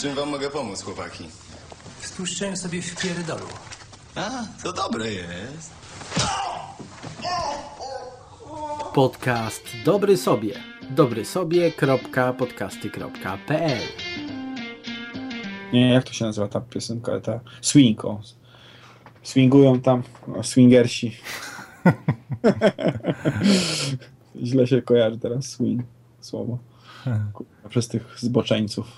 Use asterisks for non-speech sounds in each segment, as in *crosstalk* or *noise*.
czym wam mogę pomóc, chłopaki? Spuszczałem sobie w pierdolu. A, to dobre jest. Podcast Dobry Sobie. Dobry sobie.podcasty.pl Nie, jak to się nazywa ta piosenka? Ta swing, o. Swingują tam o, swingersi. *laughs* Źle się kojarzy teraz swing słowo. Przez tych zboczeńców. *laughs*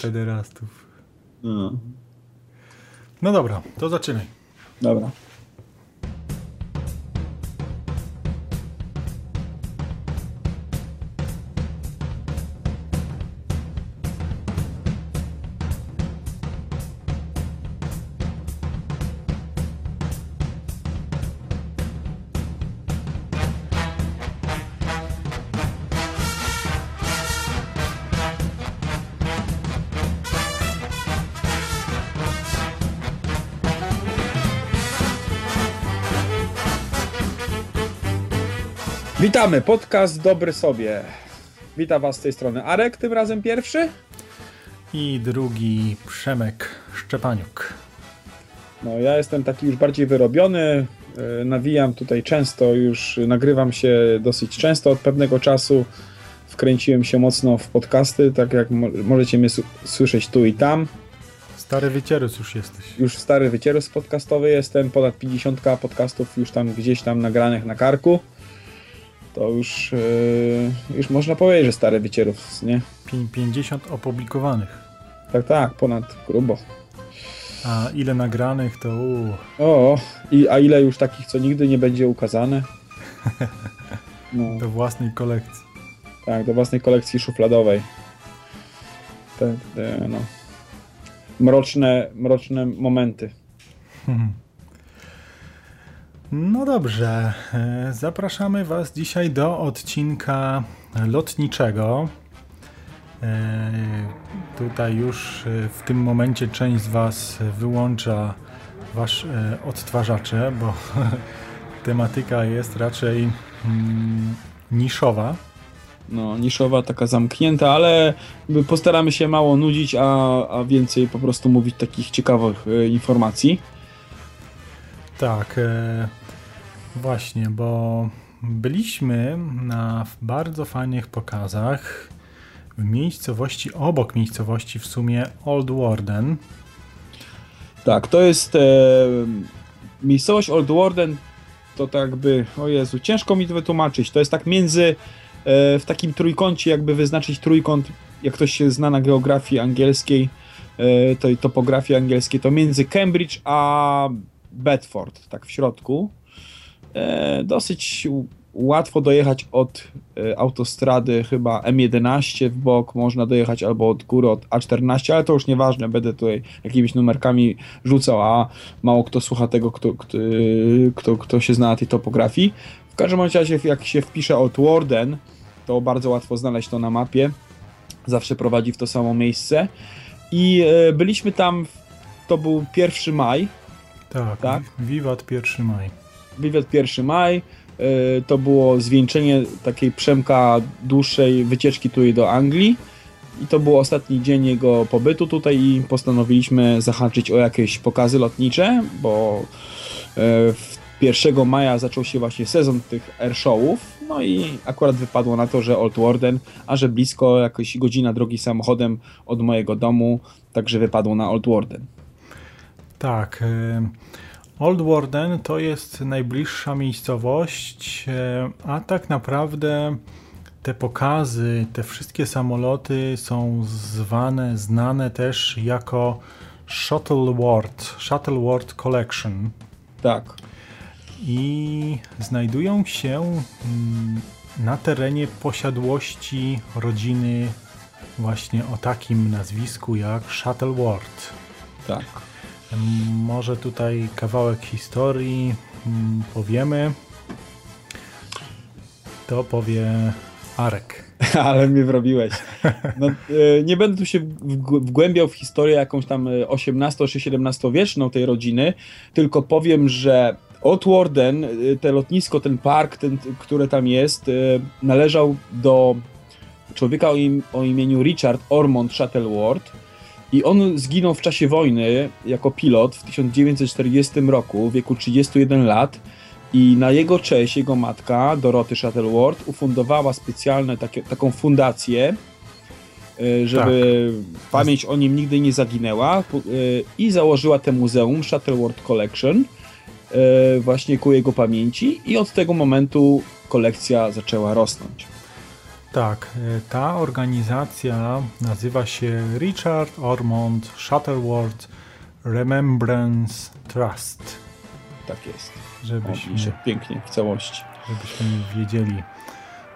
Federastów. No, No dobra, to zaczynaj. dobra. Witamy, podcast Dobry Sobie. Witam Was z tej strony Arek, tym razem pierwszy. I drugi Przemek Szczepaniuk. No, ja jestem taki już bardziej wyrobiony. e, Nawijam tutaj często, już nagrywam się dosyć często od pewnego czasu. Wkręciłem się mocno w podcasty, tak jak mo- możecie mnie słyszeć tu i tam. Stary wycierus już jesteś. Już stary wycierus podcastowy jestem, ponad 50 podcastów już tam gdzieś tam nagranych na karku. To już, e, już można powiedzieć, że stary wycierus, nie? Pię- 50 opublikowanych. Tak, tak, ponad grubo. A ile nagranych to uu, O, i, a ile już takich, co nigdy nie będzie ukazane? *laughs* No, do własnej kolekcji. tak, do własnej kolekcji szufladowej. Te, te, no. Mroczne, mroczne momenty. No dobrze, e, zapraszamy Was dzisiaj do odcinka lotniczego. E, Tutaj już e, w tym momencie część z Was wyłącza Wasz odtwarzacze, bo *laughs* tematyka jest raczej mm, niszowa. No, niszowa, taka zamknięta, ale postaramy się mało nudzić, a, a więcej po prostu mówić takich ciekawych informacji. Tak, e, właśnie, bo byliśmy na bardzo fajnych pokazach w miejscowości, obok miejscowości w sumie Old Warden. Tak, to jest e, miejscowość Old Warden, to tak jakby, o Jezu, ciężko mi to wytłumaczyć, to jest tak między, e, w takim trójkącie jakby wyznaczyć trójkąt, jak ktoś się zna na geografii angielskiej, e, topografii angielskiej, to między Cambridge a Bedford, tak w środku. E, dosyć łatwo dojechać od e, autostrady chyba M11 w bok, można dojechać albo od góry od A14, ale to już nieważne, będę tutaj jakimiś numerkami rzucał, a mało kto słucha tego, kto, kto, kto, kto się zna na tej topografii. W każdym razie, jak się wpisze od Warden, to bardzo łatwo znaleźć to na mapie. Zawsze prowadzi w to samo miejsce. I e, byliśmy tam, to był 1 maj, Tak, Tak. Wiwat 1 maj. Wywiad 1 maj. e, To było zwieńczenie takiej Przemka dłuższej wycieczki tutaj do Anglii. I to był ostatni dzień jego pobytu tutaj i postanowiliśmy zahaczyć o jakieś pokazy lotnicze, bo e, w 1 maja zaczął się właśnie sezon tych airshowów, no i akurat wypadło na to, że Old Warden, a że blisko, jakoś godzina drogi samochodem od mojego domu, także wypadło na Old Warden. Tak. e, Old Warden to jest najbliższa miejscowość, e, a tak naprawdę te pokazy, te wszystkie samoloty są zwane, znane też jako Shuttleward, Shuttleward Collection Tak, i znajdują się mm, na terenie posiadłości rodziny właśnie o takim nazwisku jak Shuttleward. tak. Może tutaj kawałek historii mm, powiemy. To powie Arek. *laughs* Ale mnie wrobiłeś. No, e, nie będę tu się wg- wgłębiał w historię jakąś tam e, 18 czy 17 wieczną tej rodziny, tylko powiem, że Old Warden, e, te lotnisko, ten park, ten, które tam jest, e, należał do człowieka o, im, o imieniu Richard Ormond Shuttleworth i on zginął w czasie wojny jako pilot w 1940 roku w wieku 31 lat. I na jego cześć jego matka Doroty Shuttleworth ufundowała specjalną taką fundację, y, żeby pamięć o nim nigdy nie zaginęła. Y, i założyła te muzeum Shuttleworth Collection y, właśnie ku jego pamięci. I od tego momentu kolekcja zaczęła rosnąć. Tak, e, ta organizacja nazywa się Richard Ormond Shuttleworth Remembrance Trust. Tak jest. Żebyśmy, O, pięknie w całości. żebyśmy wiedzieli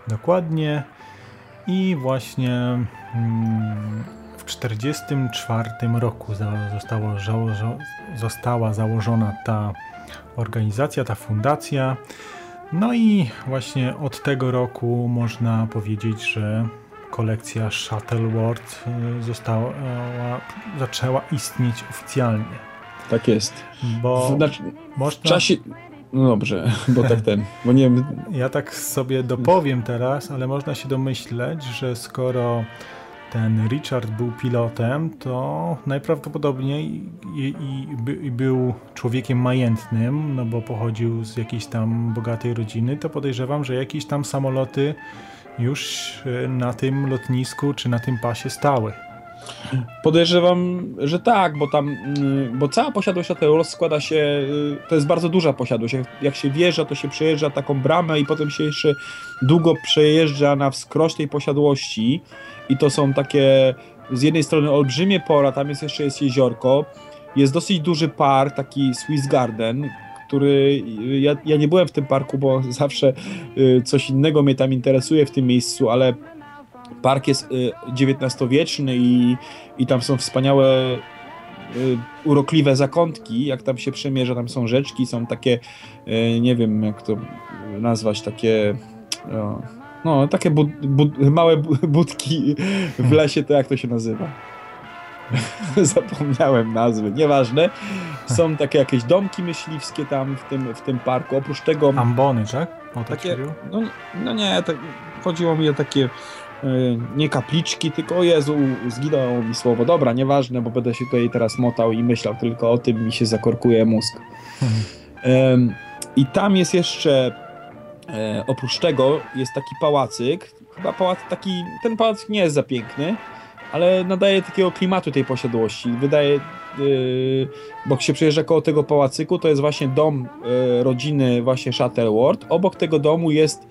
dokładnie. I właśnie mm, w 1944 roku zostało, została założona ta organizacja, ta fundacja. No i właśnie od tego roku można powiedzieć, że kolekcja Shuttleworth y, została, zaczęła istnieć oficjalnie. Tak jest. Bo W, znaczy, w można, czasie. No dobrze, *laughs* bo tak ten. Bo nie wiem. ja tak sobie dopowiem teraz, ale można się domyśleć, że skoro ten Richard był pilotem, to najprawdopodobniej i, i, by, i był człowiekiem majętnym, no bo pochodził z jakiejś tam bogatej rodziny, to podejrzewam, że jakieś tam samoloty już y, na tym lotnisku czy na tym pasie stały. Podejrzewam, że tak, bo tam. mm, Bo cała posiadłość Ateoros składa się. y, To jest bardzo duża posiadłość. Jak, jak się wjeżdża, to się przejeżdża taką bramę i potem się jeszcze długo przejeżdża na wskroś tej posiadłości. I to są takie. Z jednej strony olbrzymie pora, tam jest jeszcze jest jeziorko. Jest dosyć duży park, taki Swiss Garden, który. Ja, ja nie byłem w tym parku, bo *laughs* zawsze y, coś innego mnie tam interesuje w tym miejscu, ale park jest y, XIX-wieczny i, i tam są wspaniałe y, urokliwe zakątki, jak tam się przemierza, tam są rzeczki, są takie, y, nie wiem jak to nazwać, takie no, takie bud, bud, małe bu- *laughs* budki w lesie, to jak to się nazywa? *laughs* Zapomniałem nazwy, nieważne. Są takie jakieś domki myśliwskie tam w tym, w tym parku. Oprócz tego Ambony, tak? O, tak takie, no, no nie, tak, chodziło mi o takie nie kapliczki, tylko o Jezu, zginęło mi słowo. Dobra, nieważne, bo będę się tutaj teraz motał i myślał tylko o tym, mi się zakorkuje mózg. Em, I tam jest jeszcze, e, oprócz tego, jest taki pałacyk, chyba pałac taki, ten pałac nie jest za piękny, ale nadaje takiego klimatu tej posiadłości. Wydaje, yy, bo jak się przejeżdża koło tego pałacyku, to jest właśnie dom e, rodziny właśnie Shuttleworth. Obok tego domu jest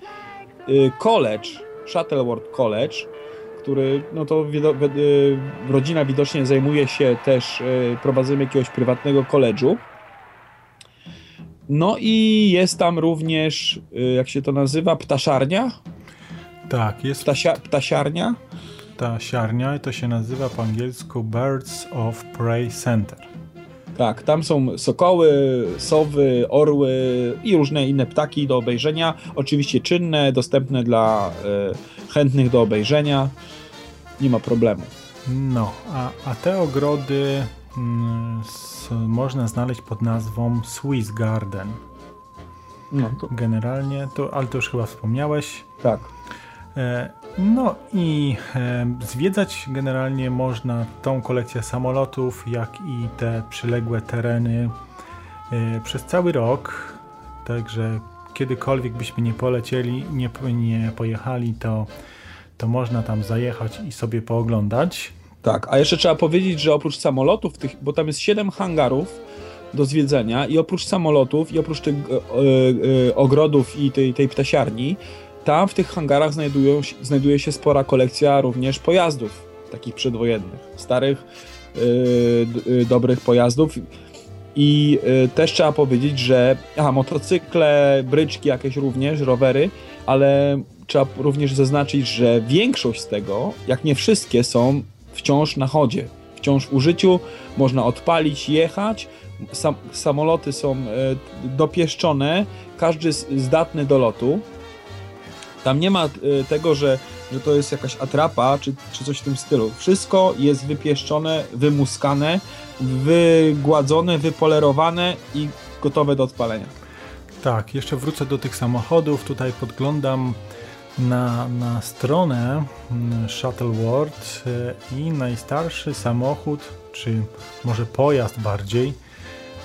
college, Shuttleworth College, który, no to y, rodzina widocznie zajmuje się też y, prowadzeniem jakiegoś prywatnego koledżu. No i jest tam również, y, jak się to nazywa, ptaszarnia? Tak, jest Ptasia, ptasiarnia? ta siarnia i to się nazywa po angielsku Birds of Prey Center. Tak, tam są sokoły, sowy, orły i różne inne ptaki do obejrzenia. Oczywiście czynne, dostępne dla y, chętnych do obejrzenia. Nie ma problemu. No, a, a te ogrody mm, s, można znaleźć pod nazwą Swiss Garden. No, to, Generalnie, to, ale to już chyba wspomniałeś. tak. E, no i e, zwiedzać generalnie można tą kolekcję samolotów, jak i te przyległe tereny e, przez cały rok. Także kiedykolwiek byśmy nie polecieli, nie, nie pojechali, to, to można tam zajechać i sobie pooglądać. Tak, a jeszcze trzeba powiedzieć, że oprócz samolotów, tych, bo tam jest 7 hangarów do zwiedzenia i oprócz samolotów i oprócz tych e, ogrodów i tej, tej ptasiarni, tam w tych hangarach znajdują, znajduje się spora kolekcja również pojazdów takich przedwojennych, starych, e, dobrych pojazdów. I e, też trzeba powiedzieć, że aha, motocykle, bryczki jakieś również, rowery, ale trzeba również zaznaczyć, że większość z tego, jak nie wszystkie, są wciąż na chodzie, wciąż w użyciu, można odpalić, jechać. Sam, samoloty są e, dopieszczone, każdy zdatny do lotu. Tam nie ma e, tego, że, że to jest jakaś atrapa czy, czy coś w tym stylu. Wszystko jest wypieszczone, wymuskane, wygładzone, wypolerowane i gotowe do odpalenia. Tak, jeszcze wrócę do tych samochodów. Tutaj podglądam na, na stronę mm, Shuttle World e, i najstarszy samochód, czy może pojazd bardziej,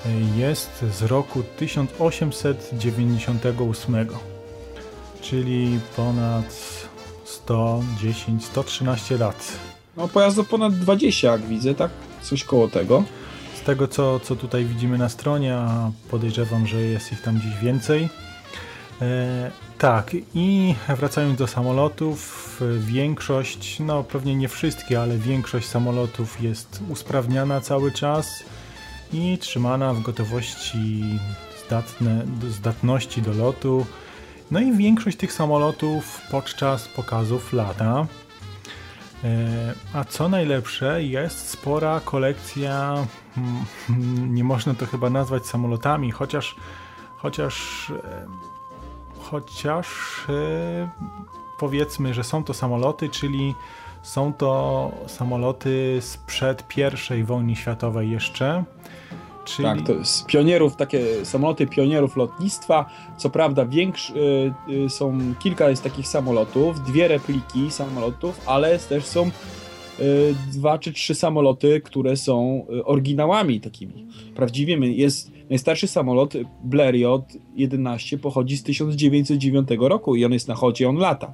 e, jest z roku 1898, czyli ponad 110, 113 lat. No pojazdu ponad 20, jak widzę, tak? Coś koło tego. Z tego, co, co tutaj widzimy na stronie, a podejrzewam, że jest ich tam gdzieś więcej. E, tak, i wracając do samolotów, większość, no pewnie nie wszystkie, ale większość samolotów jest usprawniana cały czas i trzymana w gotowości zdatne, zdatności do lotu. No i większość tych samolotów podczas pokazów lata. E, a co najlepsze, jest spora kolekcja, hmm, nie można to chyba nazwać samolotami, chociaż, chociaż, e, chociaż e, powiedzmy, że są to samoloty, czyli są to samoloty sprzed I wojny światowej jeszcze. Czyli... Tak, to z pionierów, takie samoloty pionierów lotnictwa. Co prawda, większ, y, są kilka jest takich samolotów, dwie repliki samolotów, ale też są y, dwa czy trzy samoloty, które są y, oryginałami takimi. Prawdziwymi. Jest najstarszy samolot Blériot 11 pochodzi z 1909 roku i on jest na chodzie, on lata.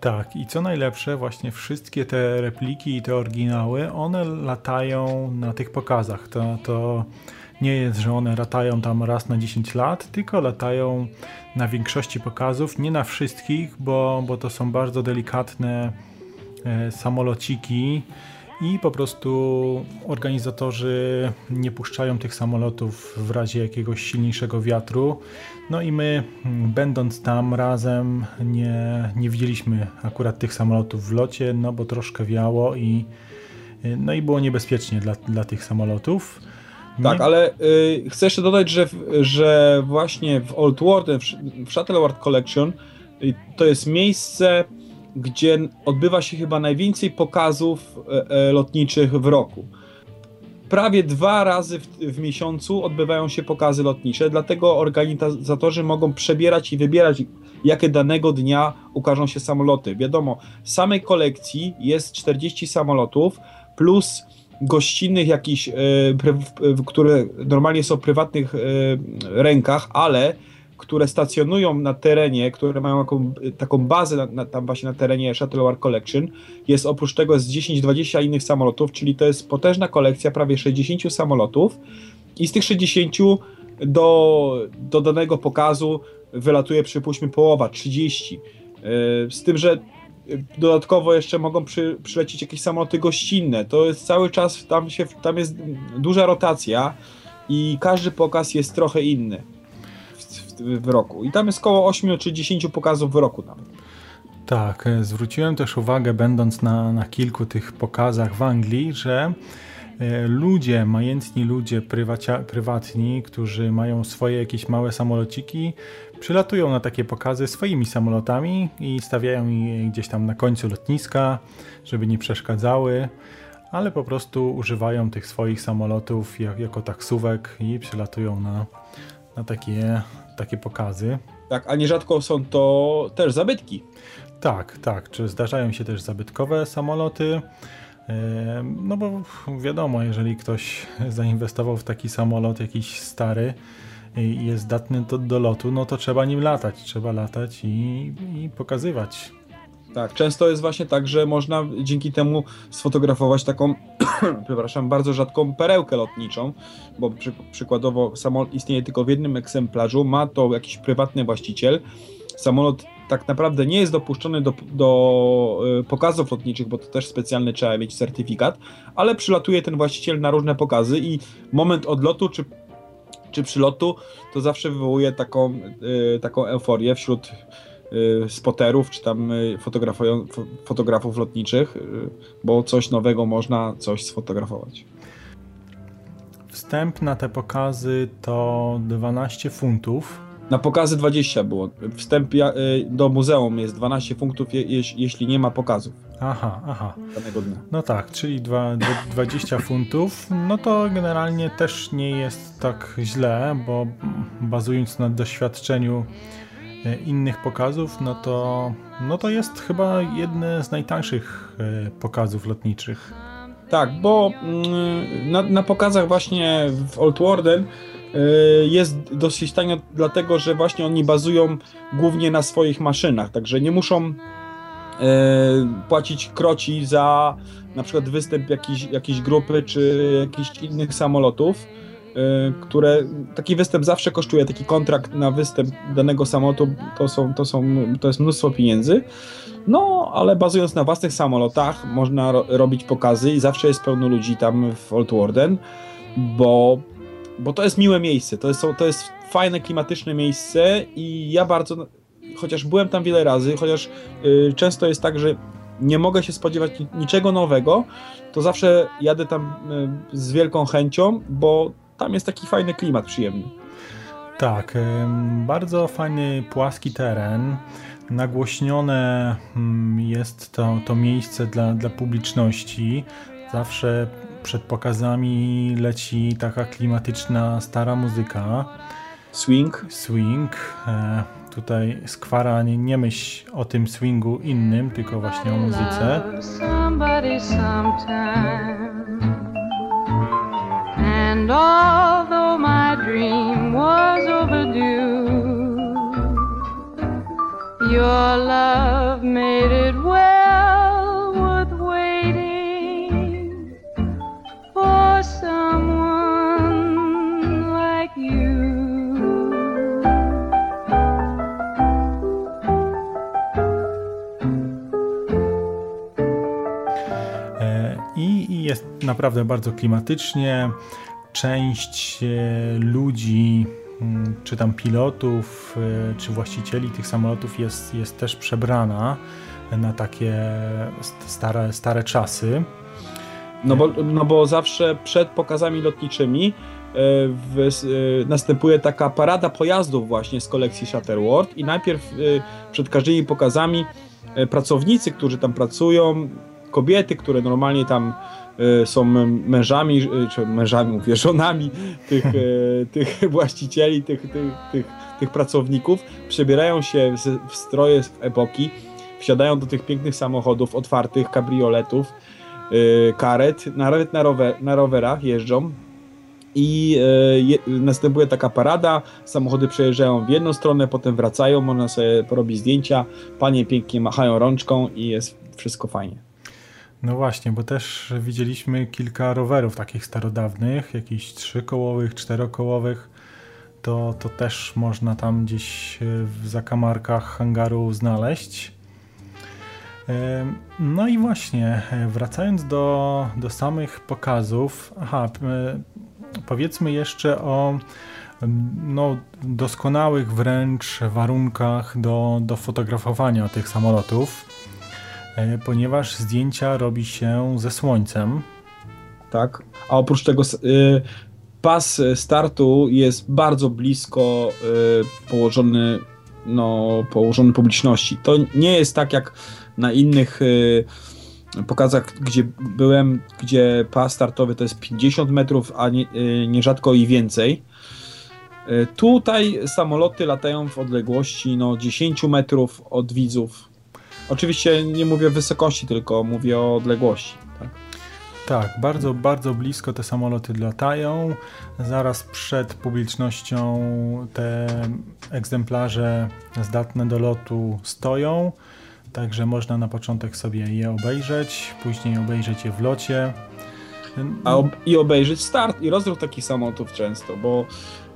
Tak, i co najlepsze, właśnie wszystkie te repliki i te oryginały, one latają na tych pokazach. To, to nie jest, że one latają tam raz na 10 lat, tylko latają na większości pokazów, nie na wszystkich, bo, bo to są bardzo delikatne e, samolociki i po prostu organizatorzy nie puszczają tych samolotów w razie jakiegoś silniejszego wiatru. No i my, będąc tam razem, nie, nie widzieliśmy akurat tych samolotów w locie, no bo troszkę wiało i, no i było niebezpiecznie dla, dla tych samolotów. Tak, ale y, chcę jeszcze dodać, że, że właśnie w Old World, w, w Collection, y, to jest miejsce gdzie odbywa się chyba najwięcej pokazów e, e, lotniczych w roku. Prawie dwa razy w, w, miesiącu odbywają się pokazy lotnicze, dlatego organizatorzy mogą przebierać i wybierać, jakie danego dnia ukażą się samoloty. Wiadomo, w samej kolekcji jest 40 samolotów plus gościnnych jakichś, e, które normalnie są w prywatnych rękach, ale które stacjonują na terenie, które mają taką, taką bazę na, na, tam właśnie na terenie Shuttle War Collection, jest oprócz tego z 10-20 innych samolotów, czyli to jest potężna kolekcja prawie 60 samolotów i z tych 60 do, do danego pokazu wylatuje przypuśćmy połowa, 30. Yy, z tym, że dodatkowo jeszcze mogą przy, przylecieć jakieś samoloty gościnne. To jest cały czas, tam, się, tam jest duża rotacja i każdy pokaz jest trochę inny w roku. I tam jest około 8 czy 10 pokazów w roku nawet. Tak, e, zwróciłem też uwagę, będąc na, na kilku tych pokazach w Anglii, że e, ludzie, majętni ludzie prywacia, prywatni, którzy mają swoje jakieś małe samolociki, przylatują na takie pokazy swoimi samolotami i stawiają je gdzieś tam na końcu lotniska, żeby nie przeszkadzały, ale po prostu używają tych swoich samolotów jako taksówek i przylatują na, na takie takie pokazy. Tak, a nierzadko są to też zabytki. Tak, tak. Czy zdarzają się też zabytkowe samoloty? No bo wiadomo, jeżeli ktoś zainwestował w taki samolot jakiś stary i jest zdatny do, do lotu, no to trzeba nim latać. Trzeba latać i, i pokazywać tak, często jest właśnie tak, że można dzięki temu sfotografować taką, *clears throat* przepraszam, bardzo rzadką perełkę lotniczą, bo przy, przykładowo samolot istnieje tylko w jednym egzemplarzu, ma to jakiś prywatny właściciel. Samolot tak naprawdę nie jest dopuszczony do, do y, pokazów lotniczych, bo to też specjalny trzeba mieć certyfikat, ale przylatuje ten właściciel na różne pokazy i moment odlotu czy, czy przylotu to zawsze wywołuje taką, y, taką euforię wśród spoterów, czy tam y, fotografów lotniczych, y, bo coś nowego można coś sfotografować. Wstęp na te pokazy to 12 funtów. Na pokazy 20 było. Wstęp do muzeum jest 12 funtów, jeśli nie ma pokazów. Aha, aha. Danego dnia. No tak, czyli 20 funtów. No to generalnie też nie jest tak źle, bo bazując na doświadczeniu innych pokazów, no to, no to jest chyba jedne z najtańszych e, pokazów lotniczych. Tak, bo mm, na, na pokazach właśnie w Old Warden y, jest dosyć tanio, dlatego że właśnie oni bazują głównie na swoich maszynach, także nie muszą płacić kroci za na przykład występ jakiejś, jakiejś grupy czy jakichś innych samolotów, które taki występ zawsze kosztuje, taki kontrakt na występ danego samolotu to, są, to, są, to jest mnóstwo pieniędzy. No, ale bazując na własnych samolotach, można ro robić pokazy i zawsze jest pełno ludzi tam w Old Warden, bo, bo to jest miłe miejsce, to jest, to jest fajne, klimatyczne miejsce i ja bardzo, chociaż byłem tam wiele razy, chociaż y, często jest tak, że nie mogę się spodziewać niczego nowego, to zawsze jadę tam y, z wielką chęcią, bo tam jest taki fajny klimat przyjemny. Tak, bardzo fajny płaski teren nagłośnione mm, jest to, to miejsce dla, dla publiczności. Zawsze przed pokazami leci taka klimatyczna, stara muzyka. Swing. Swing. E, tutaj Skwara nie, nie myśl o tym swingu innym, tylko właśnie o muzyce. And although my dream was overdue Your love made it well worth waiting for someone like you. E, I jest naprawdę bardzo klimatycznie. Część e, ludzi Mm, czy tam pilotów, y, czy właścicieli tych samolotów jest, jest też przebrana na takie stare, stare czasy. No bo, no bo zawsze przed pokazami lotniczymi e, w, e, następuje taka parada pojazdów właśnie z kolekcji Shatterworld i najpierw e, przed każdymi pokazami pracownicy, którzy tam pracują, kobiety, które normalnie tam E, są mężami, e, czy mężami, mówię, żonami tych, e, *laughs* tych właścicieli, tych, tych, tych, tych pracowników, przebierają się w stroje z epoki, wsiadają do tych pięknych samochodów, otwartych kabrioletów, karet, nawet na, rower, na rowerach jeżdżą. I je, następuje taka parada, samochody przejeżdżają w jedną stronę, potem wracają, można sobie porobić zdjęcia, panie pięknie machają rączką i jest wszystko fajnie. No właśnie, bo też widzieliśmy kilka rowerów takich starodawnych, jakichś trzykołowych, czterokołowych. To, to też można tam gdzieś w zakamarkach hangaru znaleźć. No i właśnie, wracając do, do samych pokazów, aha, powiedzmy jeszcze o no, doskonałych wręcz warunkach do, do fotografowania tych samolotów. E, ponieważ zdjęcia robi się ze słońcem. Tak, a oprócz tego y, pas startu jest bardzo blisko y, położony, no, położony publiczności. To nie jest tak jak na innych y, pokazach, gdzie byłem, gdzie pas startowy to jest 50 metrów, a nie, nierzadko i więcej. Tutaj samoloty latają w odległości no, 10 metrów od widzów, Oczywiście nie mówię o wysokości, tylko mówię o odległości. Tak? Tak, bardzo, bardzo blisko te samoloty latają. Zaraz przed publicznością te egzemplarze zdatne do lotu stoją, także można na początek sobie je obejrzeć, później obejrzeć je w locie. A ob I obejrzeć start i rozruch takich samolotów często, bo,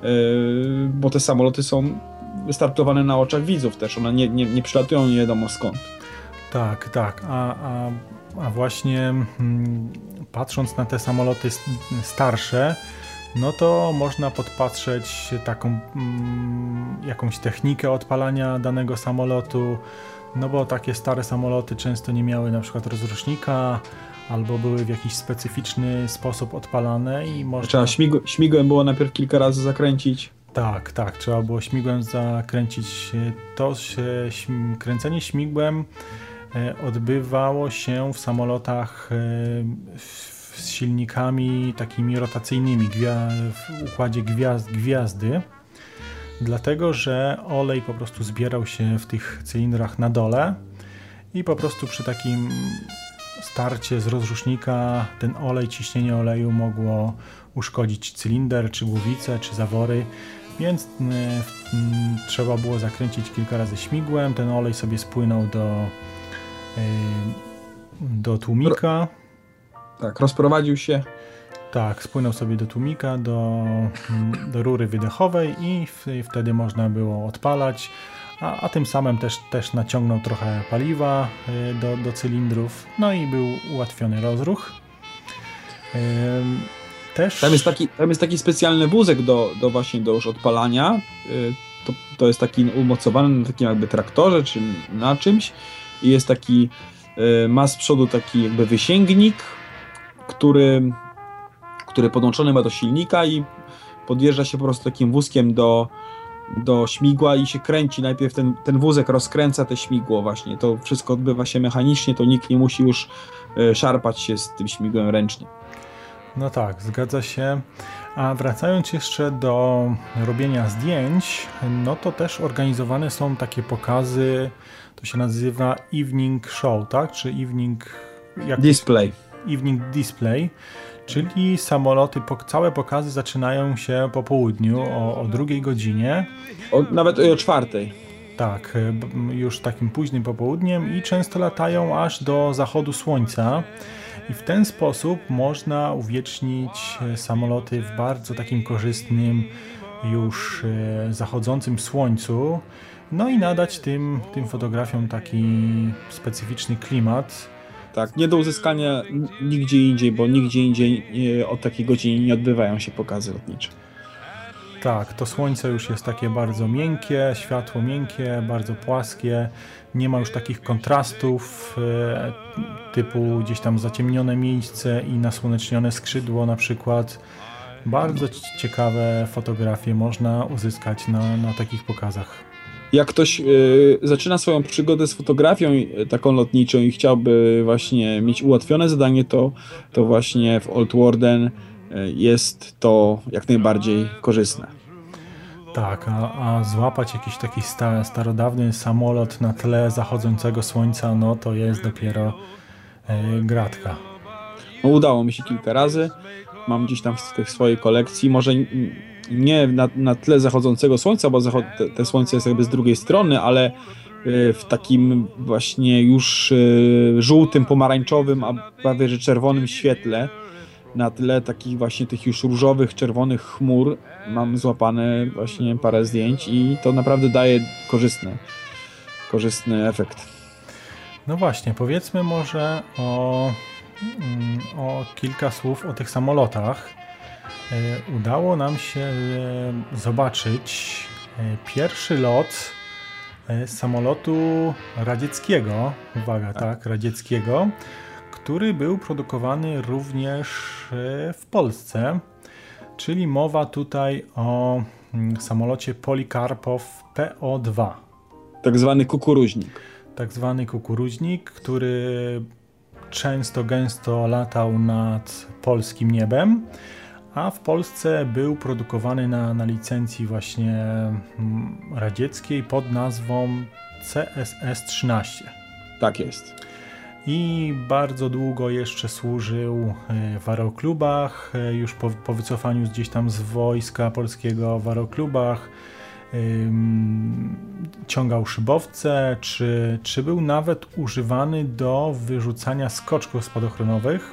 yy, bo te samoloty są wystartowane na oczach widzów też, one nie, nie, nie przylatują nie wiadomo skąd. Tak, tak. A, a, a właśnie hmm, patrząc na te samoloty starsze, no to można podpatrzeć taką hmm, jakąś technikę odpalania danego samolotu, no bo takie stare samoloty często nie miały na przykład rozrusznika, albo były w jakiś specyficzny sposób odpalane i można... Trzeba śmig śmigłem było najpierw kilka razy zakręcić. Tak, tak, trzeba było śmigłem zakręcić. To się, kręcenie śmigłem E, odbywało się w samolotach e, z silnikami takimi rotacyjnymi w układzie gwiazd, gwiazdy. dlatego że olej po prostu zbierał się w tych cylindrach na dole i po prostu przy takim starcie z rozrusznika ten olej, ciśnienie oleju mogło uszkodzić cylinder, czy głowicę, czy zawory, więc mm, trzeba było zakręcić kilka razy śmigłem, ten olej sobie spłynął do, do tłumika. Tak, rozprowadził się. Tak, spłynął sobie do tłumika, do, do rury wydechowej i wtedy można było odpalać, a, a tym samym też, też naciągnął trochę paliwa y, do, do cylindrów, no i był ułatwiony rozruch. Też... Tam, jest taki, tam jest taki specjalny wózek do, do właśnie do już odpalania. Y, to, to jest taki umocowany na takim jakby traktorze czy na czymś i jest taki, y, ma z przodu taki jakby wysięgnik, który który podłączony ma do silnika i podjeżdża się po prostu takim wózkiem do, do śmigła i się kręci. Najpierw ten, ten wózek rozkręca te śmigło właśnie. To wszystko odbywa się mechanicznie, to nikt nie musi już e, szarpać się z tym śmigłem ręcznie. No tak, zgadza się. A wracając jeszcze do robienia zdjęć, no to też organizowane są takie pokazy, to się nazywa evening show, tak? Czy evening... Jak... Display. Evening display, Czyli samoloty, całe pokazy zaczynają się po południu o, o drugiej godzinie. O, nawet o czwartej. Tak, e, już takim późnym popołudniem i często latają aż do zachodu słońca. I w ten sposób można uwiecznić e, samoloty w bardzo takim korzystnym, już e, zachodzącym słońcu. No i nadać tym, tym fotografiom taki specyficzny klimat. Tak, nie do uzyskania nigdzie indziej, bo nigdzie indziej od takiej godziny nie odbywają się pokazy lotnicze. Tak, to słońce już jest takie bardzo miękkie, światło miękkie, bardzo płaskie. Nie ma już takich kontrastów e, typu gdzieś tam zaciemnione miejsce i nasłonecznione skrzydło na przykład. Bardzo ciekawe fotografie można uzyskać na, na takich pokazach jak ktoś y, zaczyna swoją przygodę z fotografią y, taką lotniczą i chciałby właśnie mieć ułatwione zadanie, to, to właśnie w Old Warden jest to jak najbardziej korzystne. Tak, a, a złapać jakiś taki sta, starodawny samolot na tle zachodzącego słońca, no to jest dopiero gratka. No, udało mi się kilka razy. Mam gdzieś tam w, w swojej kolekcji. Może nie na, na tle zachodzącego słońca, bo zachod, te, te, słońce jest jakby z drugiej strony, ale e, w takim właśnie już e, żółtym, pomarańczowym, a prawie że czerwonym świetle na tle takich właśnie tych już różowych, czerwonych chmur mam złapane właśnie parę zdjęć i to naprawdę daje korzystny, korzystny efekt. No właśnie, powiedzmy może o, mm, o kilka słów o tych samolotach. E, udało nam się e, zobaczyć e, pierwszy lot samolotu radzieckiego, uwaga, tak, tak radzieckiego, który był produkowany również w Polsce, czyli mowa tutaj o mm, samolocie Polikarpow PO-2. Tak zwany kukuruźnik. Tak zwany kukuruźnik, który często, gęsto latał nad polskim niebem a w Polsce był produkowany na, na licencji właśnie mm, radzieckiej pod nazwą CSS-13. Tak jest. I bardzo długo jeszcze służył e, w aeroklubach, e, już po, po wycofaniu gdzieś tam z wojska polskiego w aeroklubach. Ciągał szybowce, czy, czy był nawet używany do wyrzucania skoczków spadochronowych,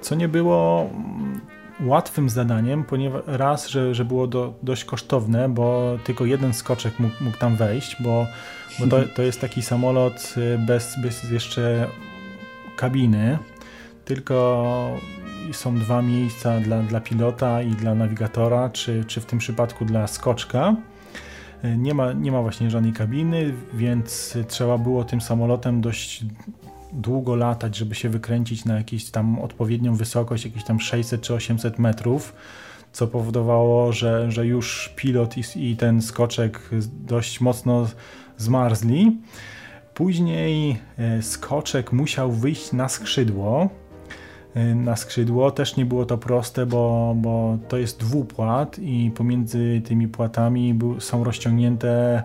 co nie było łatwym zadaniem, ponieważ raz, że, że było do, dość kosztowne, bo tylko jeden skoczek mógł, mógł tam wejść, bo, bo to, to jest taki samolot y, bez, bez jeszcze kabiny, tylko są dwa miejsca dla, dla pilota i dla nawigatora, czy, czy w tym przypadku dla skoczka. Nie ma, nie ma właśnie żadnej kabiny, więc trzeba było tym samolotem dość długo latać, żeby się wykręcić na jakąś tam odpowiednią wysokość, jakieś tam 600 czy 800 metrów, co powodowało, że, że już pilot i, i ten skoczek dość mocno zmarzli. Później e, skoczek musiał wyjść na skrzydło, y, na skrzydło. Też nie było to proste, bo, bo to jest dwupłat i pomiędzy tymi płatami są rozciągnięte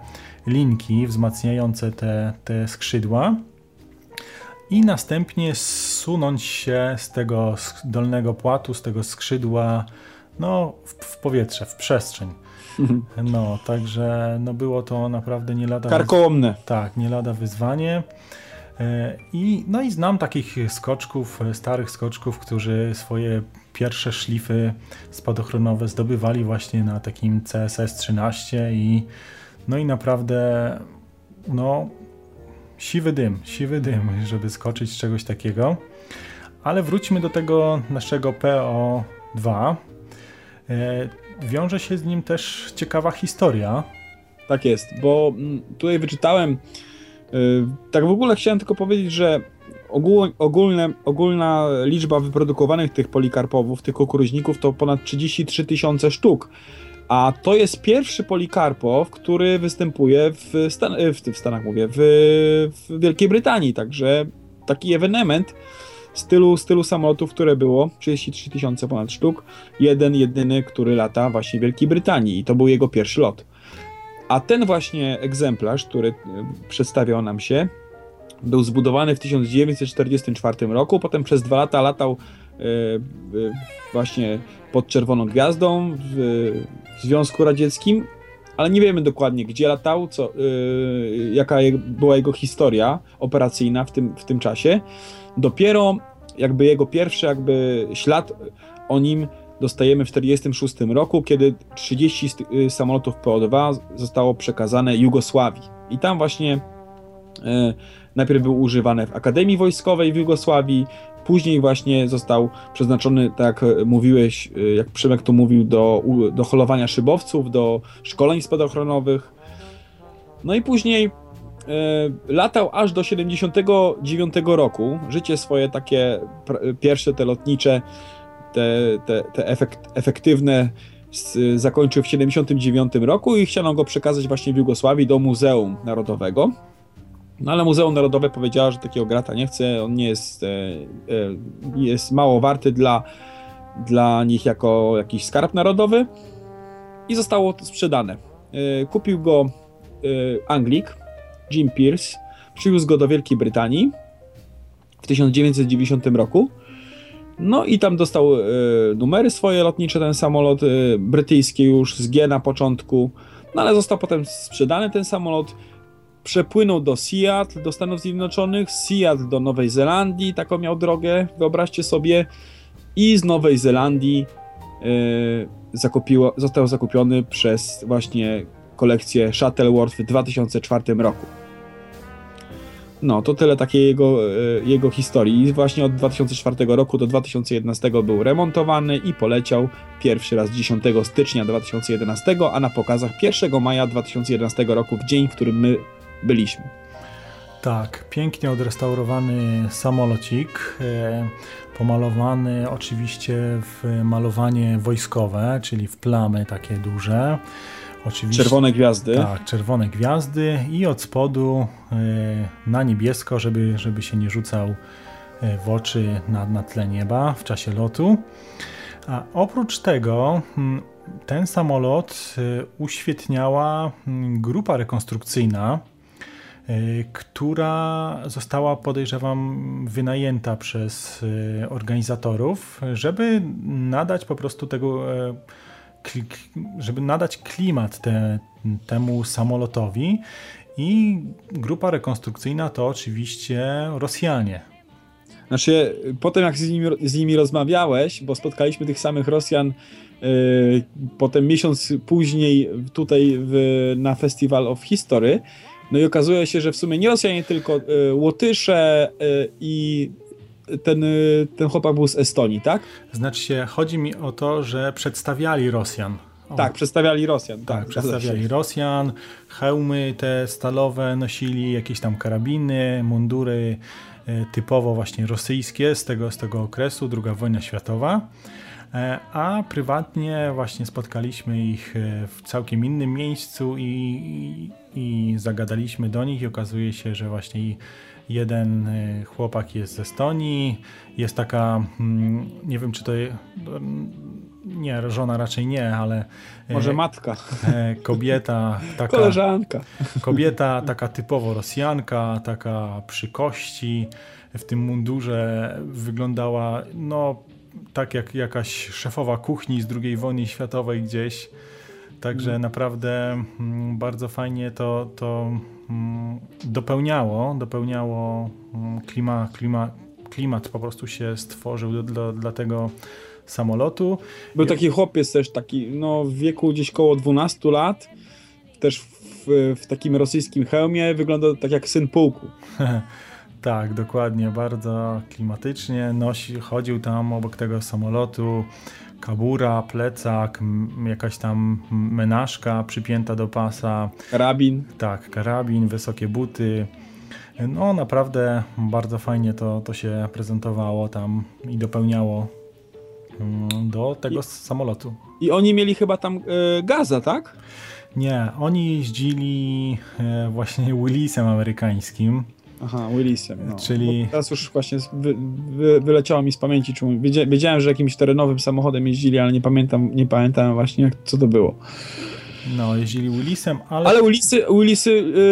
linki wzmacniające te, te skrzydła i następnie zsunąć się z tego dolnego płatu, z tego skrzydła no, w, w powietrze, w przestrzeń. No, także no, było to naprawdę nie lada Karkołomne. tak, nie lada wyzwanie. E, I, no i znam takich skoczków, e, starych skoczków, którzy swoje pierwsze szlify spadochronowe zdobywali właśnie na takim CSS 13 i no i naprawdę no siwy dym, siwy dym, żeby skoczyć z czegoś takiego. Ale wróćmy do tego naszego PO2. Wiąże się z nim też ciekawa historia. Tak jest, bo mm, tutaj wyczytałem, y, tak w ogóle chciałem tylko powiedzieć, że ogólne, ogólna liczba wyprodukowanych tych polikarpowów, tych kukuryźników to ponad 33 tysiące sztuk. A to jest pierwszy polikarpow, który występuje w, Stan w, w Stanach, mówię, w, w Wielkiej Brytanii. Także taki ewenement stylu, samolotów, które było, 33 tysiące ponad sztuk, jeden, jedyny, który lata właśnie w Wielkiej Brytanii i to był jego pierwszy lot. A ten właśnie egzemplarz, który y, przedstawiał nam się, był zbudowany w 1944 roku, potem przez dwa lata latał y, y, właśnie pod Czerwoną Gwiazdą w, w Związku Radzieckim, ale nie wiemy dokładnie gdzie latał, co, y, jaka była jego historia operacyjna w tym, w tym czasie. Dopiero jakby jego pierwszy jakby ślad o nim dostajemy w 1946 roku, kiedy 30 st- y, samolotów PO2 zostało przekazane Jugosławii. I tam właśnie e, najpierw był używany w Akademii Wojskowej w Jugosławii, później właśnie został przeznaczony, tak jak mówiłeś, e, jak Przemek to mówił, do, do holowania szybowców, do szkoleń spadochronowych. No i później e, latał aż do 79 roku. Życie swoje takie pierwsze te lotnicze, te, te, te efekt, efektywne zakończył w 79 roku i chciano go przekazać właśnie w Jugosławii do Muzeum Narodowego. No ale Muzeum Narodowe powiedziało, że takiego grata nie chce, on nie jest, e, e, jest mało warty dla, dla nich jako jakiś skarb narodowy i zostało to sprzedane. E, kupił go e, Anglik, Jim Pierce, przywiózł go do Wielkiej Brytanii w 1990 roku. No i tam dostał e, numery swoje lotnicze, ten samolot e, brytyjski już z G na początku, no ale został potem sprzedany ten samolot. Przepłynął do Seattle, do Stanów Zjednoczonych, Seattle do Nowej Zelandii, taką miał drogę, wyobraźcie sobie. I z Nowej Zelandii e, zakupiło, został zakupiony przez właśnie kolekcję Shuttleworth w 2004 roku. No, to tyle takiej jego, e, jego historii. I właśnie od 2004 roku do 2011 był remontowany i poleciał pierwszy raz 10 stycznia 2011, a na pokazach 1 maja 2011 roku, w dzień, w którym my byliśmy. Tak, pięknie odrestaurowany samolocik, e, pomalowany oczywiście w malowanie wojskowe, czyli w plamy takie duże. Oczywiście, Czerwone gwiazdy. Tak, czerwone gwiazdy i od spodu e, na niebiesko, żeby, żeby się nie rzucał e, w oczy na, na tle nieba w czasie lotu. A oprócz tego mm, ten samolot uświetniała mm, grupa rekonstrukcyjna, która została, podejrzewam, wynajęta przez e, organizatorów, żeby nadać po prostu tego, e, żeby nadać klimat te, temu samolotowi. I grupa rekonstrukcyjna to oczywiście Rosjanie. Znaczy, potem jak z nimi, z nimi rozmawiałeś, bo spotkaliśmy tych samych Rosjan yy, potem miesiąc później tutaj w, na Festival of History, no i okazuje się, że w sumie nie Rosjanie, tylko yy, Łotysze yy, i ten, yy, ten chłopak był z Estonii, tak? Znaczy się, chodzi mi o to, że przedstawiali Rosjan. O, Tak, przedstawiali Rosjan. tak, się. przedstawiali Rosjan, hełmy te stalowe nosili, jakieś tam karabiny, mundury e, typowo właśnie rosyjskie z tego, z tego okresu, II wojna światowa. E, A prywatnie właśnie spotkaliśmy ich e, w całkiem innym miejscu i, i zagadaliśmy do nich i okazuje się, że właśnie jeden e, chłopak jest z Estonii, jest taka, mm, nie wiem czy to je- nie, żona raczej nie, ale e, Może matka, e, kobieta *laughs* taka koleżanka. Kobieta *laughs* taka typowo Rosjanka, taka przy kości, w tym mundurze wyglądała no tak jak jakaś szefowa kuchni z II wojny światowej gdzieś. Także naprawdę mm, bardzo fajnie to, to mm, dopełniało, dopełniało mm, klima, klima, klimat po prostu się stworzył do, dla, dla tego samolotu. Był taki chłopiec też taki, no w wieku gdzieś koło 12 lat, też w, w takim rosyjskim hełmie, wyglądał tak jak syn pułku. *laughs* Tak, dokładnie, bardzo klimatycznie. Nosi, chodził tam obok tego samolotu, kabura, plecak, jakaś tam menażka przypięta do pasa, Karabin. tak, karabin, wysokie buty. No naprawdę bardzo fajnie to, to się prezentowało tam i dopełniało mm, do tego I- samolotu. I oni mieli chyba tam e, gaza, tak? Nie, oni jeździli e, właśnie Willisem amerykańskim. Aha, Willisem. No. Czyli- Teraz już właśnie wy, wy, wyleciało mi z pamięci, czemu. Wiedzia, wiedziałem, że jakimś terenowym samochodem jeździli, ale nie pamiętam, nie pamiętam właśnie jak, co to było. No, jeździli Willisem, ale Ale Willisy, Willisy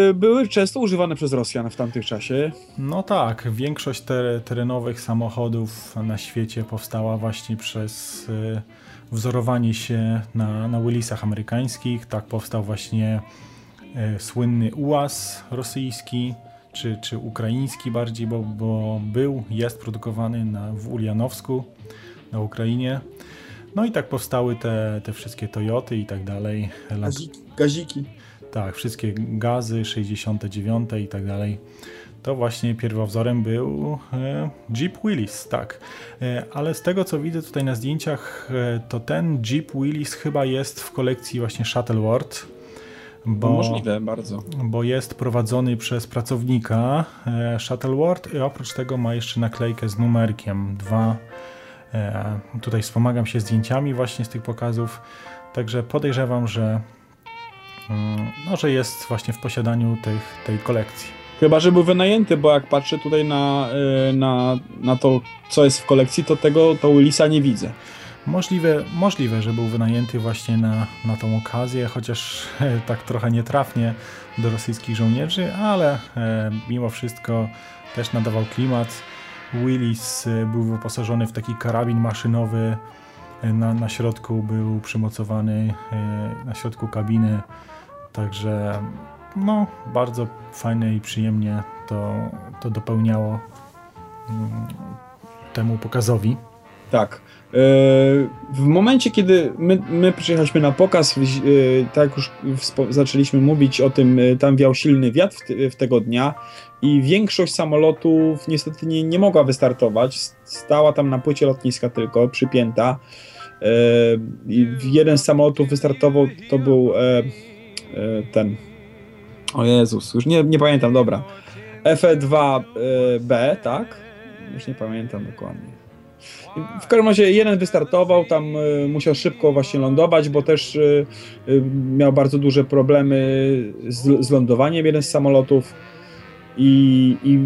y, były często używane przez Rosjan w tamtych czasie. No tak, większość te, terenowych samochodów na świecie powstała właśnie przez y, wzorowanie się na, na Willisach amerykańskich. Tak powstał właśnie y, słynny UAZ rosyjski, czy, czy ukraiński bardziej, bo, bo był, jest produkowany na, w Ulianowsku na Ukrainie. No i tak powstały te, te wszystkie Toyoty i tak dalej. Gaziki. Gaziki. Tak, wszystkie gazy 69 i tak dalej. To właśnie pierwowzorem był e, Jeep Willys, tak. E, ale z tego co widzę tutaj na zdjęciach, e, to ten Jeep Willys chyba jest w kolekcji właśnie Shuttleworth. Bo, możliwe bardzo. bo jest prowadzony przez pracownika e, Shuttleworth i oprócz tego ma jeszcze naklejkę z numerkiem 2. E, tutaj wspomagam się zdjęciami właśnie z tych pokazów, także podejrzewam, że, mm, no, że jest właśnie w posiadaniu tych, tej kolekcji. Chyba, że był wynajęty, bo jak patrzę tutaj na, y, na, na to, co jest w kolekcji, to tego to Willisa nie widzę. Możliwe, możliwe, że był wynajęty właśnie na, na tą okazję, chociaż e, tak trochę nietrafnie do rosyjskich żołnierzy, ale e, mimo wszystko też nadawał klimat. Willis e, był wyposażony w taki karabin maszynowy. E, Na, na środku był przymocowany e, na środku kabiny. Także no, bardzo fajnie i przyjemnie to, to dopełniało mm, temu pokazowi. Tak. E, W momencie, kiedy my, my przyjechaliśmy na pokaz, e, tak już zaczęliśmy mówić o tym, e, tam wiał silny wiatr w, w tego dnia i większość samolotów niestety nie, nie mogła wystartować. Stała tam na płycie lotniska tylko, przypięta. Jeden z samolotów wystartował, to był e, e, ten. O Jezus, już nie, nie pamiętam, dobra. FE2B, tak? Już nie pamiętam dokładnie. W każdym razie jeden wystartował, tam y, musiał szybko właśnie lądować, bo też y, y, miał bardzo duże problemy z, lądowaniem jeden z samolotów i, i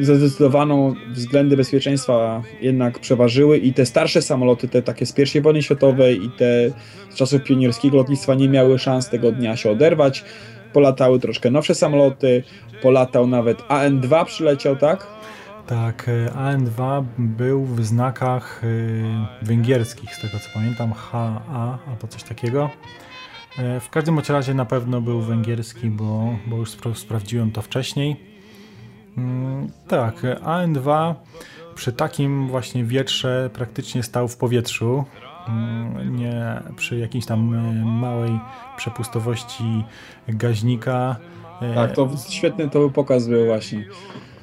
zdecydowaną względy bezpieczeństwa jednak przeważyły i te starsze samoloty, te takie z I wojny światowej i te z czasów pionierskiego lotnictwa nie miały szans tego dnia się oderwać. Polatały troszkę nowsze samoloty, polatał nawet AN-2 przyleciał, tak? Tak, e, AN2 był w znakach e, węgierskich, z tego co pamiętam, HA albo coś takiego. E, W każdym razie na pewno był węgierski, bo, bo już spra- sprawdziłem to wcześniej. Mm, Tak, e, AN2 przy takim właśnie wietrze praktycznie stał w powietrzu. Mm, Nie przy jakiejś tam małej przepustowości gaźnika. Tak, to świetny to był pokaz był właśnie.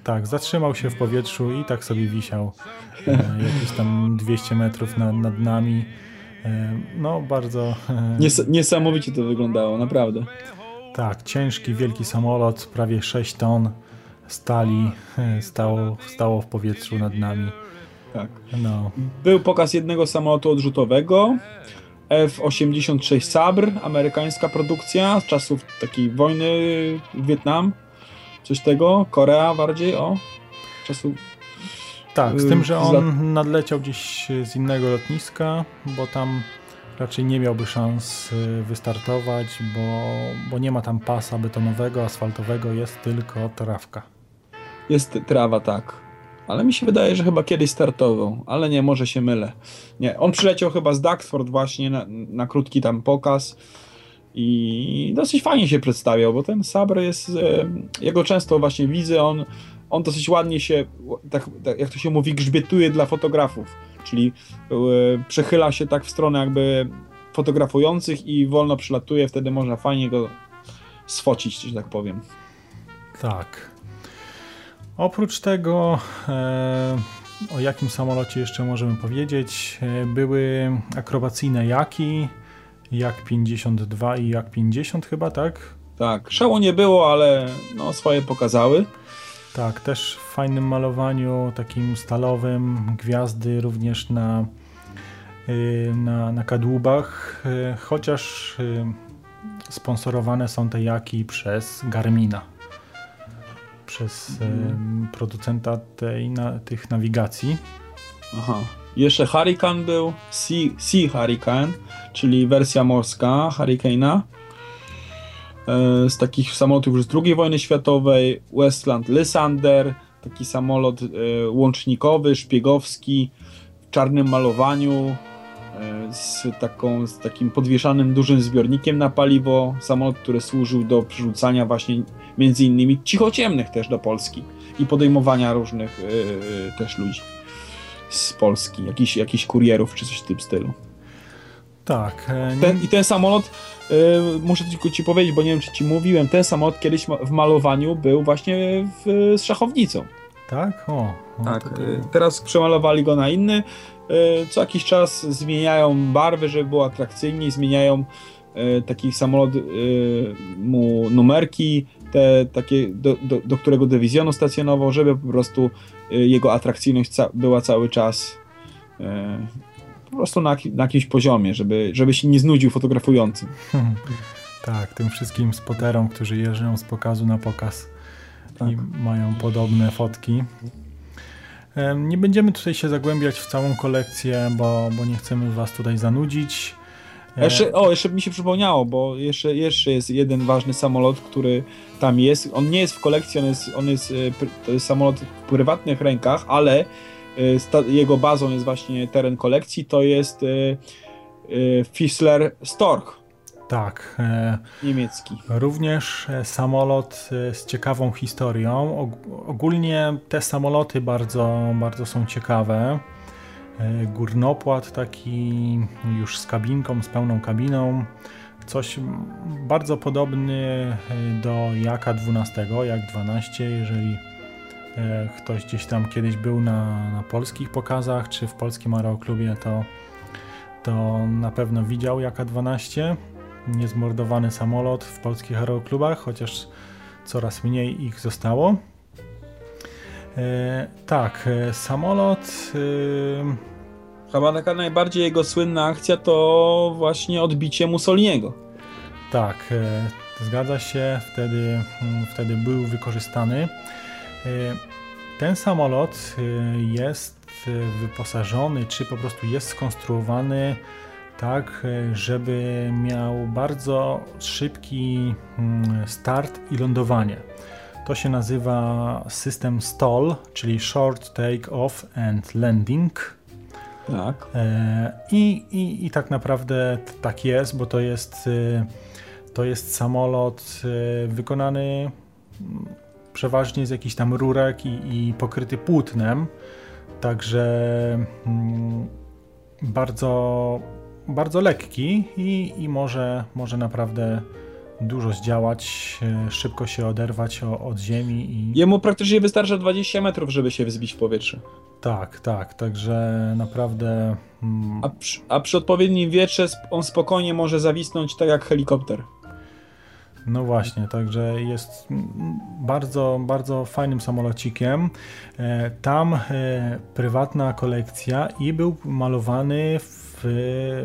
Tak, zatrzymał się w powietrzu i tak sobie wisiał e, jakieś tam 200 metrów nad, nad nami. E, no, bardzo. E, Nies niesamowicie to wyglądało, naprawdę. tak, ciężki, wielki samolot, prawie 6 ton stali, e, stało, stało w powietrzu nad nami. Tak. No, Był pokaz jednego samolotu odrzutowego, F-86 Sabr, amerykańska produkcja z czasów takiej wojny Wietnam, coś tego, Korea bardziej, o, czasów Tak, z Y, tym, że on nadleciał gdzieś z innego lotniska, bo tam raczej nie miałby szans y, wystartować, bo, bo nie ma tam pasa betonowego, asfaltowego, jest tylko trawka. Jest trawa, tak. Ale mi się wydaje, że chyba kiedyś startował, ale nie, może się mylę. Nie, on przyleciał chyba z Duxford właśnie na, na krótki tam pokaz i dosyć fajnie się przedstawiał, bo ten Sabr jest, e, jego często właśnie widzę, on, on dosyć ładnie się, tak, tak jak to się mówi, grzbietuje dla fotografów, czyli e, przechyla się tak w stronę jakby fotografujących i wolno przylatuje, wtedy można fajnie go sfocić, że tak powiem. Tak. Oprócz tego, e, o jakim samolocie jeszcze możemy powiedzieć? E, były akrobacyjne jaki, jak 52 i jak 50 chyba, tak? Tak, szału nie było, ale no, swoje pokazały. Tak, też w fajnym malowaniu, takim stalowym, gwiazdy również na, y, na, na kadłubach, y, chociaż y, sponsorowane są te jaki przez Garmina, przez y, producenta tej, na, tych nawigacji. Aha. Jeszcze Hurricane był, Sea, sea Hurricane, czyli wersja morska Hurricane'a. E, Z takich samolotów już z II wojny światowej, Westland Lysander, taki samolot e, łącznikowy, szpiegowski, w czarnym malowaniu, e, z, taką, z takim podwieszanym dużym zbiornikiem na paliwo, samolot, który służył do przerzucania właśnie między innymi cichociemnych też do Polski i podejmowania różnych też ludzi z Polski, jakichś jakiś kurierów czy coś w tym stylu. Tak, e, nie, Ten, I ten samolot, y, muszę tylko ci powiedzieć, bo nie wiem czy ci mówiłem, ten samolot kiedyś ma- w malowaniu był właśnie w, z szachownicą. tak? O, o Tak, to, y, teraz przemalowali go na inny. y, Co jakiś czas zmieniają barwy, żeby było atrakcyjniej, zmieniają y, taki samolot y, mu numerki, te takie, do, do, do którego dywizjonu stacjonował, żeby po prostu jego atrakcyjność ca- była cały czas y, po prostu na, na jakimś poziomie, żeby, żeby się nie znudził fotografującym. *laughs* tak, tym wszystkim spoterom, którzy jeżdżą z pokazu na pokaz Tak. i mają podobne fotki. Em, Nie będziemy tutaj się zagłębiać w całą kolekcję, bo, bo nie chcemy Was tutaj zanudzić. Jeszcze, o, jeszcze mi się przypomniało, bo jeszcze, jeszcze jest jeden ważny samolot, który tam jest. On nie jest w kolekcji, on jest, on jest, e, to jest samolot w prywatnych rękach, ale e, jego bazą jest właśnie teren kolekcji, to jest e, Fischler Storch Tak, niemiecki. również samolot z ciekawą historią. Og- Ogólnie te samoloty bardzo, bardzo są ciekawe. E, Górnopłat taki już z kabinką, z pełną kabiną. Coś bardzo podobny e, do Jaka 12, Jak 12, jeżeli e, ktoś gdzieś tam kiedyś był na, na polskich pokazach, czy w polskim aeroklubie, to, to na pewno widział Jaka 12 niezmordowany samolot w polskich aeroklubach, chociaż coraz mniej ich zostało. E, tak, e, samolot. E, Chyba taka najbardziej jego słynna akcja to właśnie odbicie Mussoliniego. tak, e, zgadza się, wtedy, mm, wtedy był wykorzystany. E, ten samolot e, jest e, wyposażony, czy po prostu jest skonstruowany tak, e, żeby miał bardzo szybki mm, start i lądowanie. To się nazywa system STOL, czyli Short Take Off and Landing. Tak. E, I, i, I tak naprawdę tak jest, bo to jest, e, to jest samolot e, wykonany mm, przeważnie z jakichś tam rurek i, i pokryty płótnem. Także mm, bardzo, bardzo lekki i, i może, może naprawdę dużo zdziałać, e, szybko się oderwać od ziemi i Jemu praktycznie wystarcza 20 metrów, żeby się wzbić w powietrze. tak, tak, także naprawdę mm, A przy, a przy odpowiednim wietrze on spokojnie może zawisnąć tak jak helikopter. No właśnie, także jest mm, bardzo, bardzo fajnym samolocikiem. E, Tam e, prywatna kolekcja i był malowany w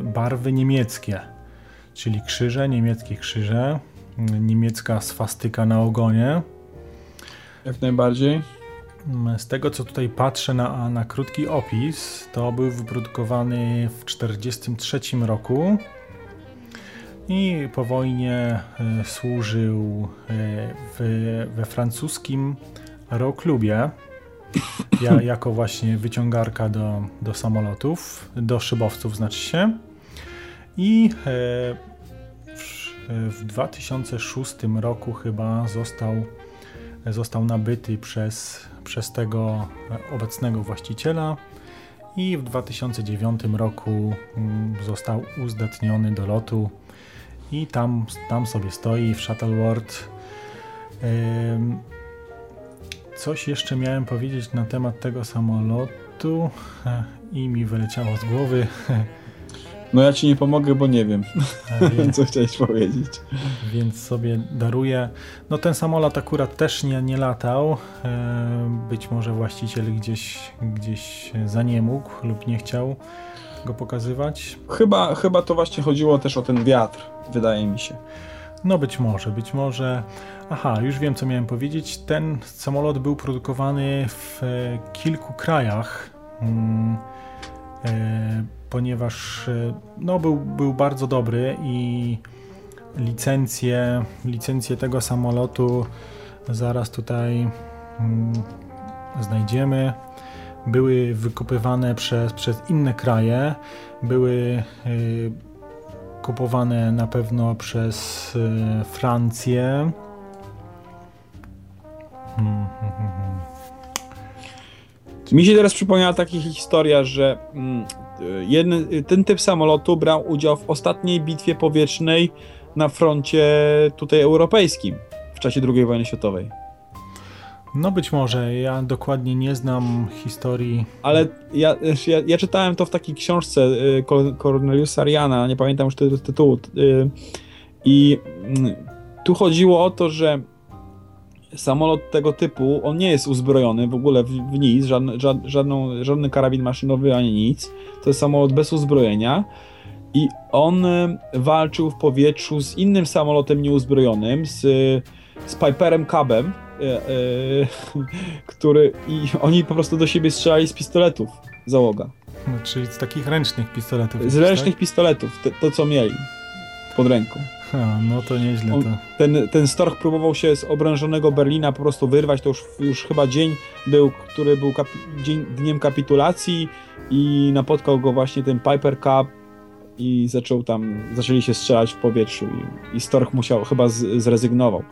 barwy niemieckie, czyli krzyże, niemieckie krzyże, niemiecka swastyka na ogonie. Jak najbardziej. Z tego co tutaj patrzę na, na krótki opis, to był wyprodukowany w 1943 roku i po wojnie e, służył e, w, we francuskim aeroklubie ja, *laughs* jako właśnie wyciągarka do, do samolotów, do szybowców znaczy się. I e, w, w 2006 roku chyba został został nabyty przez, przez tego obecnego właściciela i w 2009 roku mm, został uzdatniony do lotu i tam, tam sobie stoi w Shuttleworth. Coś jeszcze miałem powiedzieć na temat tego samolotu e, i mi wyleciało z głowy. *laughs* No ja ci nie pomogę, bo nie wiem, *laughs* co chciałeś powiedzieć. więc sobie daruję. No ten samolot akurat też nie, nie latał. E, Być może właściciel gdzieś, gdzieś za nie mógł lub nie chciał go pokazywać. Chyba, chyba to właśnie chodziło też o ten wiatr, wydaje mi się. No być może, być może. Aha, już wiem co miałem powiedzieć. Ten samolot był produkowany w e, kilku krajach, mm, e, ponieważ e, no, był, był bardzo dobry i licencje, licencje tego samolotu zaraz tutaj mm, znajdziemy. Były wykupywane przez, przez inne kraje, były y, kupowane na pewno przez y, Francję. Mi się teraz przypomniała taka historia, że mm, jeden, ten typ samolotu brał udział w ostatniej bitwie powietrznej na froncie tutaj europejskim w czasie II wojny światowej. No być może, ja dokładnie nie znam historii. Ale ja, ja, ja czytałem to w takiej książce y, Cor- Corneliusa Ariana, nie pamiętam już ty- tytułu. y, I mm, tu chodziło o to, że samolot tego typu, on nie jest uzbrojony w ogóle w, w nic, żadne, żad, żadną, żadny karabin maszynowy ani nic. To jest samolot bez uzbrojenia. I on y, walczył w powietrzu z innym samolotem nieuzbrojonym, z, z Piperem Cubem, y, y, który i oni po prostu do siebie strzelali z pistoletów, załoga. No, czyli z takich ręcznych pistoletów. Z ręcznych pistoletów, te, to co mieli pod ręką. Ha, no to nieźle On- to. Ten, ten Storch próbował się z obrężonego Berlina po prostu wyrwać, to już, już chyba dzień był, który był kapi- dzień, dniem kapitulacji i napotkał go właśnie ten Piper Cup i zaczął tam, zaczęli się strzelać w powietrzu i, i Storch musiał, chyba z, zrezygnował.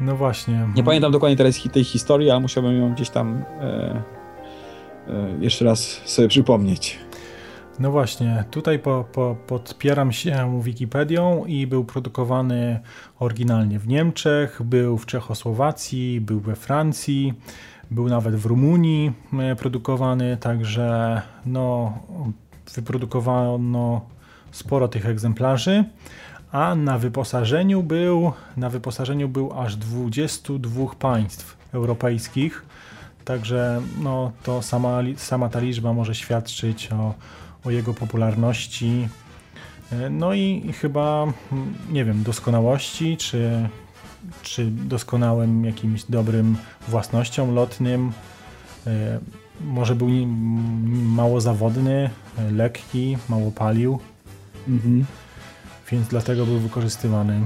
No właśnie. Nie pamiętam dokładnie teraz tej historii, ale musiałbym ją gdzieś tam e, e, jeszcze raz sobie przypomnieć. No właśnie, tutaj po, po, podpieram się Wikipedią i był produkowany oryginalnie w Niemczech, był w Czechosłowacji, był we Francji, był nawet w Rumunii e, produkowany, także no, wyprodukowano sporo tych egzemplarzy, a na wyposażeniu był, na wyposażeniu był aż 22 państw europejskich, także no, to sama, sama ta liczba może świadczyć o, o jego popularności. E, No i chyba, mm, nie wiem, doskonałości, czy, czy doskonałym jakimś dobrym własnościom lotnym. E, Może był mało zawodny, e, lekki, mało palił, Mhm. więc dlatego był wykorzystywany.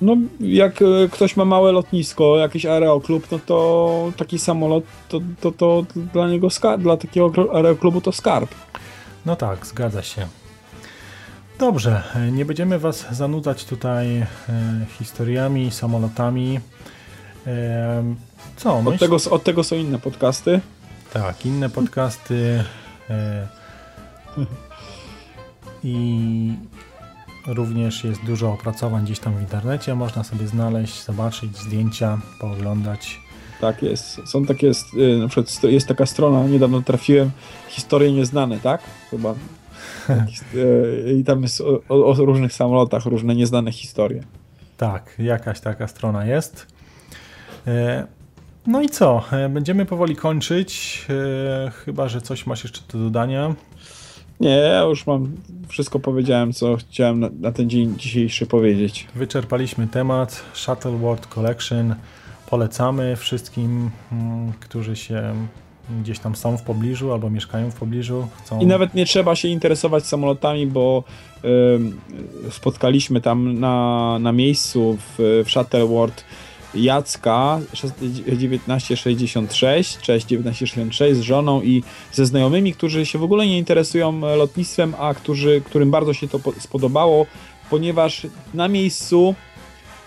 No, jak ktoś ma małe lotnisko, jakiś aeroklub, no to taki samolot, to, to, to dla niego skarb, dla takiego aeroklubu to skarb. No tak, zgadza się. Dobrze, nie będziemy Was zanudzać tutaj e, historiami, samolotami. Co? Od myśl- tego, od tego są inne podcasty. Tak, inne podcasty e, i również jest dużo opracowań gdzieś tam w internecie. Można sobie znaleźć, zobaczyć zdjęcia, pooglądać. Tak jest. Są takie, y, na przykład st- jest taka strona, niedawno trafiłem, historie nieznane, tak? Chyba. E, I tam jest o, o, o różnych samolotach, różne nieznane historie. Tak, jakaś taka strona jest. E, no i co? E, będziemy powoli kończyć. E, chyba, że coś masz jeszcze do dodania. Nie, ja już mam wszystko powiedziałem, co chciałem na, na ten dzień dzisiejszy powiedzieć. Wyczerpaliśmy temat Shuttle World Collection. Polecamy wszystkim, mm, którzy się gdzieś tam są w pobliżu albo mieszkają w pobliżu. Chcą... I nawet nie trzeba się interesować samolotami, bo ym, spotkaliśmy tam na, na miejscu w, w Shuttle World Jacka 1966, cześć 1966 z żoną i ze znajomymi, którzy się w ogóle nie interesują lotnictwem, a którzy, którym bardzo się to po- spodobało, ponieważ na miejscu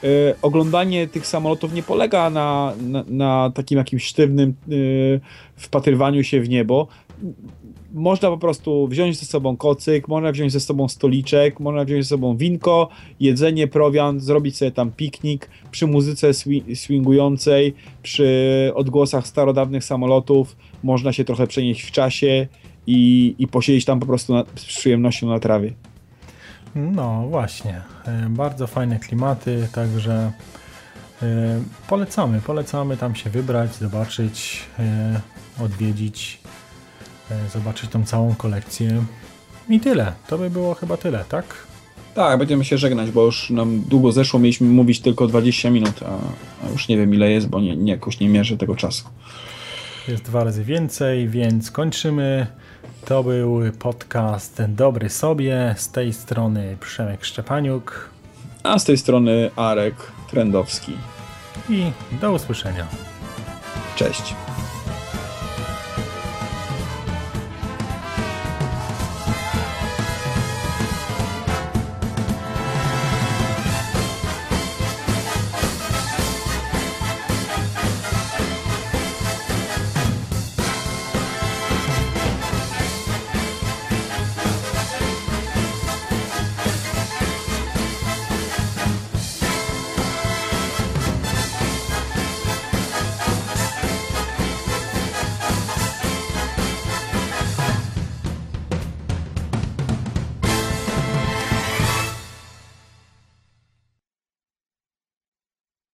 y, oglądanie tych samolotów nie polega na, na, na takim jakimś sztywnym y, wpatrywaniu się w niebo. Można po prostu wziąć ze sobą kocyk, można wziąć ze sobą stoliczek, można wziąć ze sobą winko, jedzenie, prowiant, zrobić sobie tam piknik przy muzyce swi- swingującej, przy odgłosach starodawnych samolotów. Można się trochę przenieść w czasie i, i posiedzieć tam po prostu na, z przyjemnością na trawie. No właśnie, E, bardzo fajne klimaty, także e, polecamy, polecamy tam się wybrać, zobaczyć, e, odwiedzić, zobaczyć tą całą kolekcję. I tyle, to by było chyba tyle, tak? Tak, będziemy się żegnać, bo już nam długo zeszło, mieliśmy mówić tylko 20 minut, a, a już nie wiem ile jest, bo nie, nie, jakoś nie mierzę tego czasu. Jest dwa razy więcej, więc kończymy. To był podcast Dobry Sobie. Z tej strony Przemek Szczepaniuk A z tej strony Arek Trendowski. i do usłyszenia. Cześć.